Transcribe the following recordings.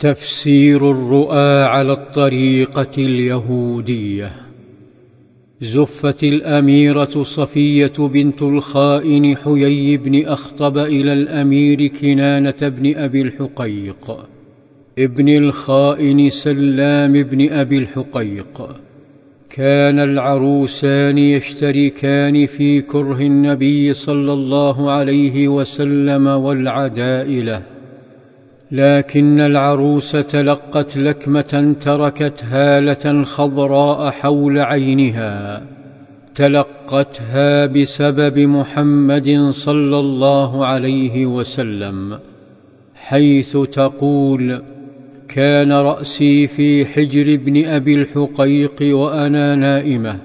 تفسير الرؤى على الطريقة اليهودية. زفت الأميرة صفية بنت الخائن حيي بن أخطب إلى الأمير كنانة بن أبي الحقيق. ابن الخائن سلام بن أبي الحقيق. كان العروسان يشتركان في كره النبي صلى الله عليه وسلم والعداء له. لكن العروس تلقت لكمة تركت هالة خضراء حول عينها تلقتها بسبب محمد صلى الله عليه وسلم حيث تقول كان رأسي في حجر ابن أبي الحقيق وأنا نائمة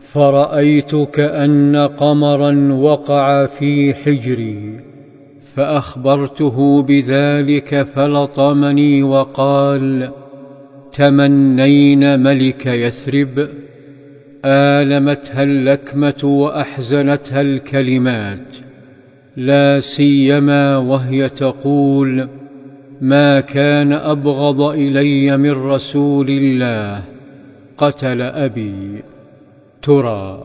فرايت كان قمرا وقع في حجري فأخبرته بذلك فلطمني وقال تمنين ملك يثرب آلمتها اللكمة وأحزنتها الكلمات. لا سيما وهي تقول ما كان أبغض إلي من رسول الله قتل أبي. ترى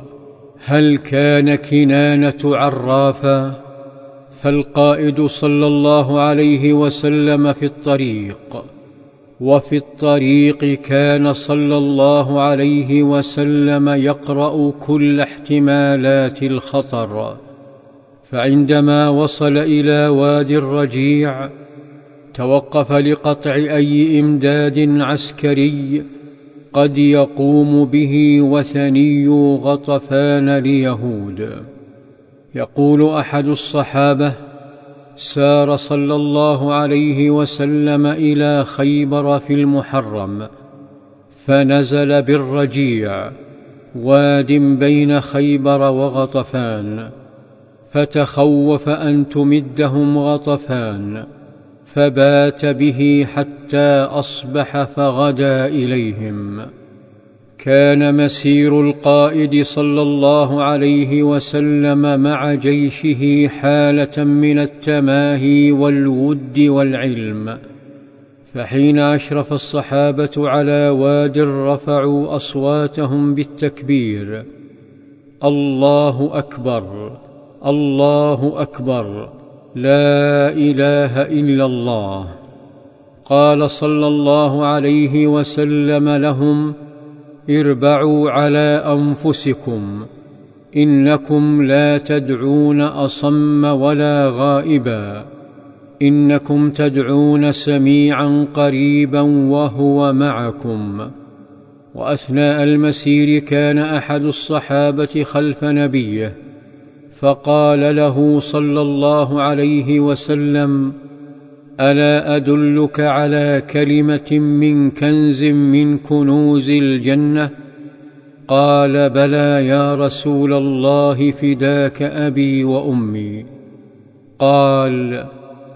هل كان كنانة عرافا فالقائد صلى الله عليه وسلم في الطريق وفي الطريق كان صلى الله عليه وسلم يقرأ كل احتمالات الخطر فعندما وصل إلى وادي الرجيع توقف لقطع أي إمداد عسكري قد يقوم به وثني غطفان ليهود يقول أحد الصحابة سار صلى الله عليه وسلم إلى خيبر في المحرم فنزل بالرجيع واد بين خيبر وغطفان فتخوف أن تمدهم غطفان فبات به حتى أصبح فغدا إليهم. كان مسير القائد صلى الله عليه وسلم مع جيشه حالة من التماهي والود والعلم. فحين أشرف الصحابة على واد رفعوا أصواتهم بالتكبير. الله أكبر الله أكبر لا إله إلا الله. قال صلى الله عليه وسلم لهم اربعوا على أنفسكم إنكم لا تدعون أصم ولا غائبا إنكم تدعون سميعا قريبا وهو معكم وأثناء المسير كان أحد الصحابة خلف نبيه فقال له صلى الله عليه وسلم ألا أدلك على كلمة من كنز من كنوز الجنة؟ قال بلى يا رسول الله فداك أبي وأمي. قال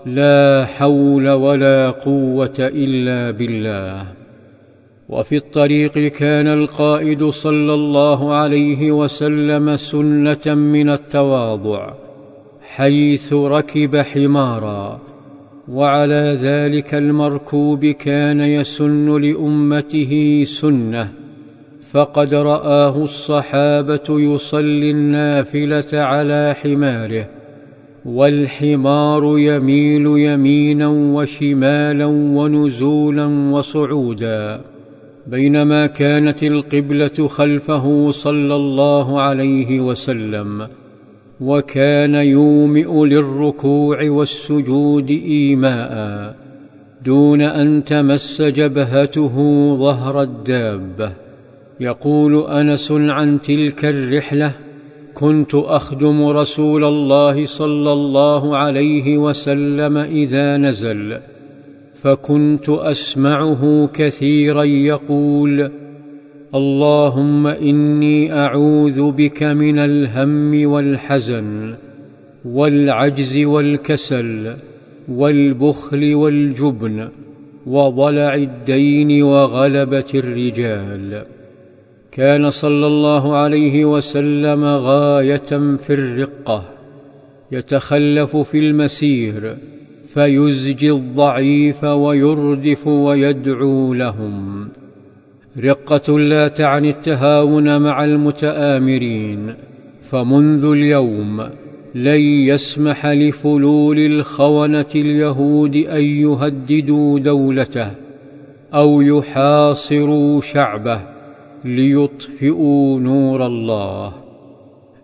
لا حول ولا قوة إلا بالله. وفي الطريق كان القائد صلى الله عليه وسلم سنة من التواضع حيث ركب حمارا. وعلى ذلك المركوب كان يسن لأمته سنة فقد رآه الصحابة يصلي النافلة على حماره والحمار يميل يمينا وشمالا ونزولا وصعودا بينما كانت القبلة خلفه صلى الله عليه وسلم. وكان يومئ للركوع والسجود إيماء دون أن تمس جبهته ظهر الدابة. يقول أنس عن تلك الرحلة كنت أخدم رسول الله صلى الله عليه وسلم إذا نزل فكنت أسمعه كثيرا يقول اللهم إني أعوذ بك من الهم والحزن والعجز والكسل والبخل والجبن وضلع الدين وغلبة الرجال. كان صلى الله عليه وسلم غاية في الرقة يتخلف في المسير فيزجي الضعيف ويردف ويدعو لهم. رقة لا تعني التهاون مع المتآمرين فمنذ اليوم لن يسمح لفلول الخونة اليهود أن يهددوا دولته أو يحاصروا شعبه ليطفئوا نور الله.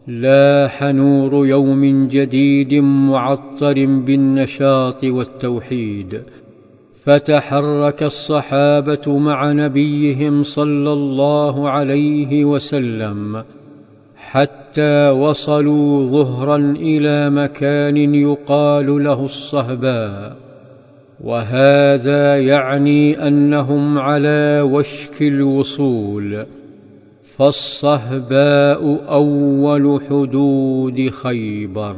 لاح نور يوم جديد معطر بالنشاط والتوحيد فتحرك الصحابة مع نبيهم صلى الله عليه وسلم حتى وصلوا ظهرا إلى مكان يقال له الصهباء. وهذا يعني أنهم على وشك الوصول فالصهباء أول حدود خيبر.